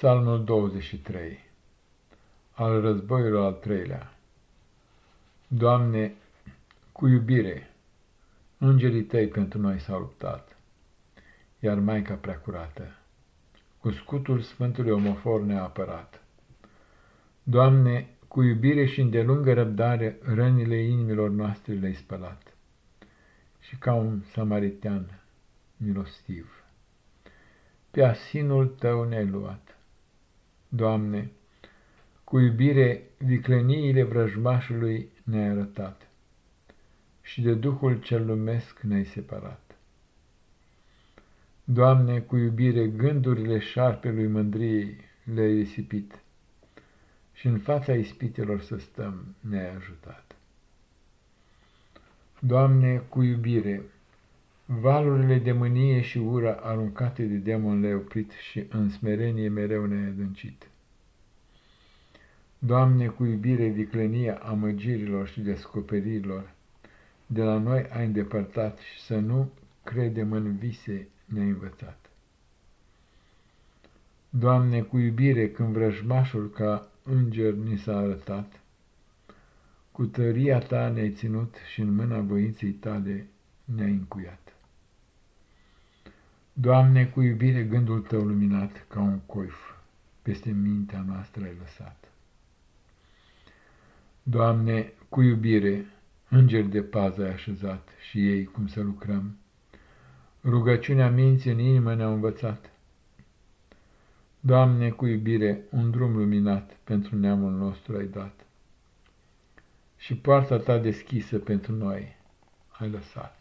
Psalmul 23 Al războiului al treilea Doamne, cu iubire, îngerii Tăi pentru noi s-au luptat, iar Maica Preacurată, cu scutul Sfântului Omofor ne-a apărat. Doamne, cu iubire și îndelungă răbdare, rănile inimilor noastre le-ai spălat, și ca un samaritean milostiv, pe asinul Tău ne-ai luat Doamne, cu iubire vicleniile vrăjmașului ne-ai arătat și de Duhul cel lumesc ne-ai separat. Doamne, cu iubire gândurile șarpelui mândriei le-ai risipit și în fața ispitelor să stăm ne-ai ajutat. Doamne, cu iubire, valurile de mânie și ură aruncate de demon le-ai oprit și în smerenie mereu ne-ai adâncit. Doamne, cu iubire viclenia amăgirilor și descoperirilor, de la noi ai îndepărtat și să nu credem în vise ne-ai învățat. Doamne, cu iubire, când vrăjmașul ca înger ni s-a arătat, cu tăria Ta ne-ai ținut și în mâna voinței Tale ne-ai încuiat. Doamne, cu iubire gândul Tău luminat ca un coif peste mintea noastră ai lăsat. Doamne, cu iubire, îngeri de pază ai așezat și ei cum să lucrăm. Rugăciunea minții în inimă ne-au învățat. Doamne, cu iubire, un drum luminat pentru neamul nostru ai dat și poarta Ta deschisă pentru noi ai lăsat.